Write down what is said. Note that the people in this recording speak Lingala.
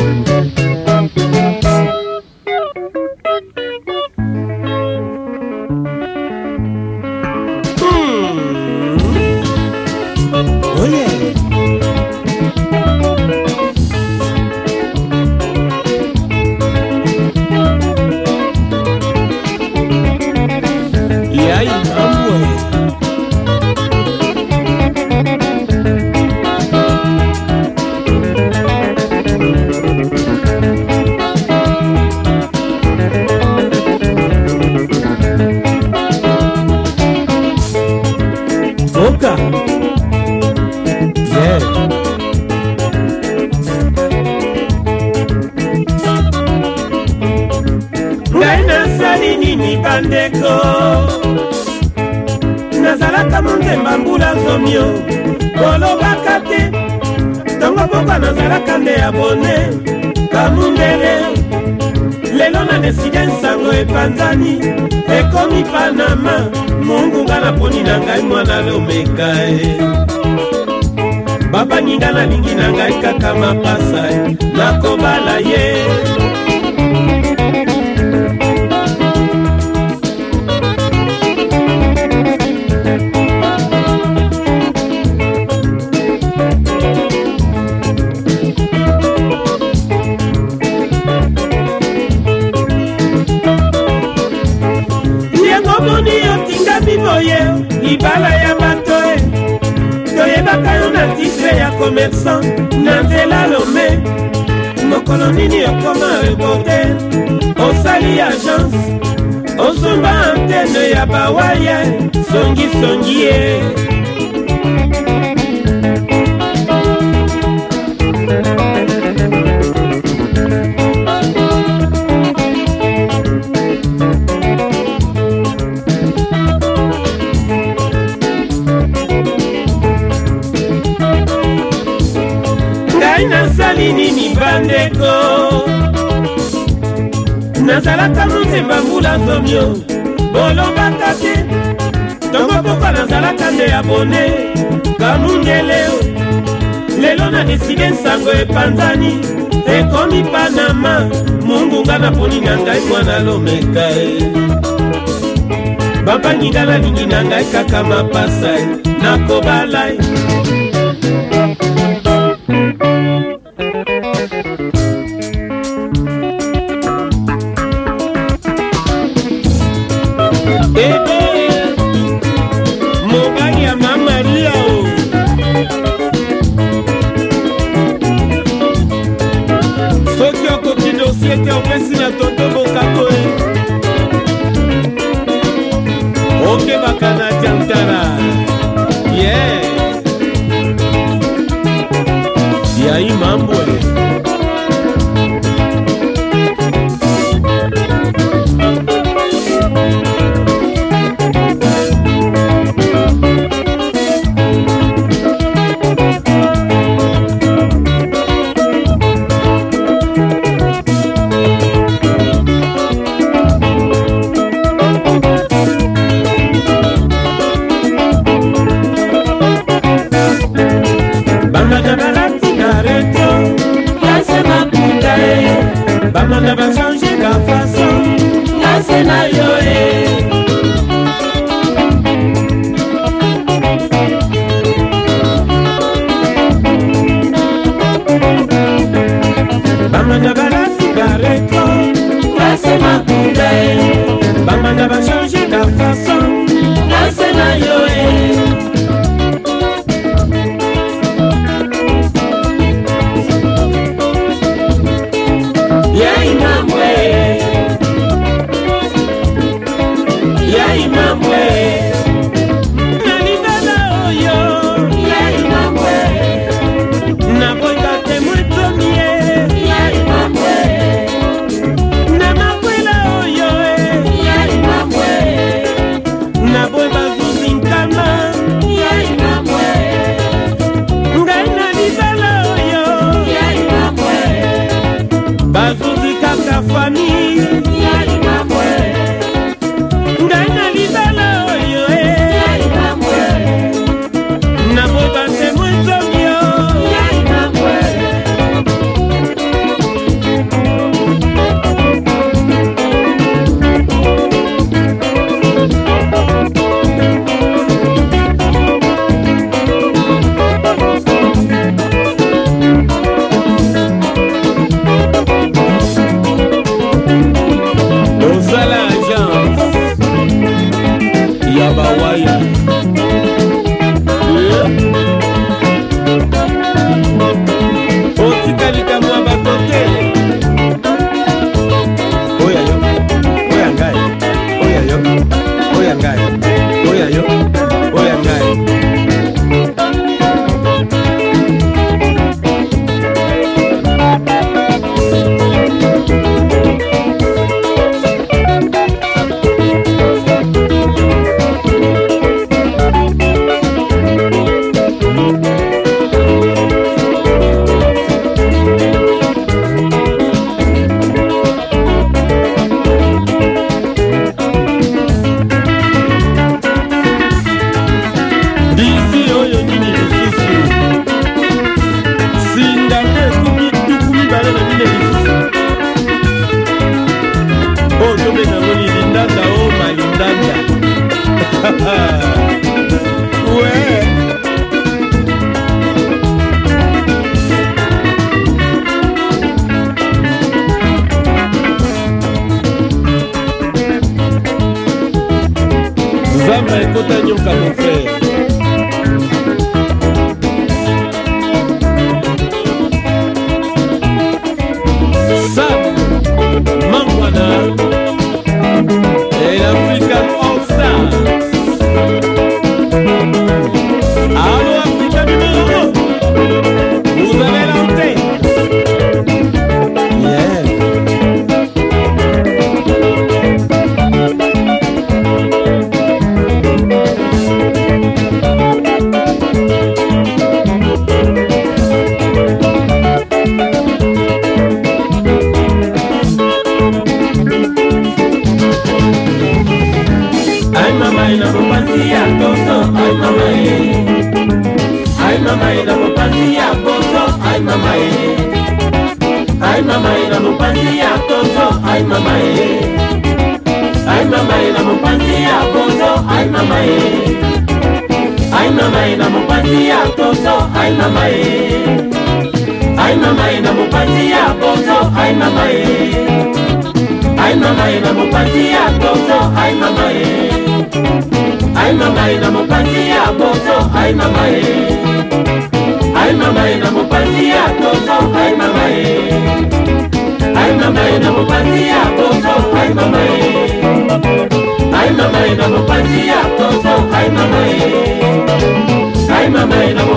Thank you. bandeko nazalaka motema mbula zomio kolobaka te ntongo moko nazalaka nde ya bone kamundele lelo na deside nsango epanzani ekomi panama mungunga naponi na ngai mwana lomeka e babanginga nalingi na ngai kaka mapasa e. nakobala ye bino ye libala ya bato e toyebaka yo na titre ya komersan na nzela lome mokolo nini okoma reporter osali agence ozomba antene ya bawaya songisongi ye songi, nasali nini bandeko nazalaka motemba mbula somio bolobaka te ntongo poka nazalaka nde ya bone kamungeleo lelo na deside nsango epanzani ekomi panama mungunga naponi na ngai mwana lomeka e babangi nga nalingi na ngai kaka mapasa e, nakobala e ete opesi na toto bokato e eh. okebaka na tiantara ye yai mambwe eh. bamanda bachanjeka faso na se na yo e bamanda balasi bareto na se makunda e bamanda bachanjeka nunca costeño camuflé. ai mama e na mopanzi ya tozo ai mama e ai mama e na mopanzi ya bozo ai mama e ai mama e na mopanzi ya tozo ai mama e ai mama e na mopanzi ya bozo ai mama e ai mama e na mopanzi ya tozo ai mama e ai mama e na mopanzi ya bozo ai mama e ai mama ye na mopanzi ya tozo ai mama ye ai mama ye na mopanzi ya tozo ai mama ye ai mama ye na mopanzi ya tozo ai mama ye ai mama ye na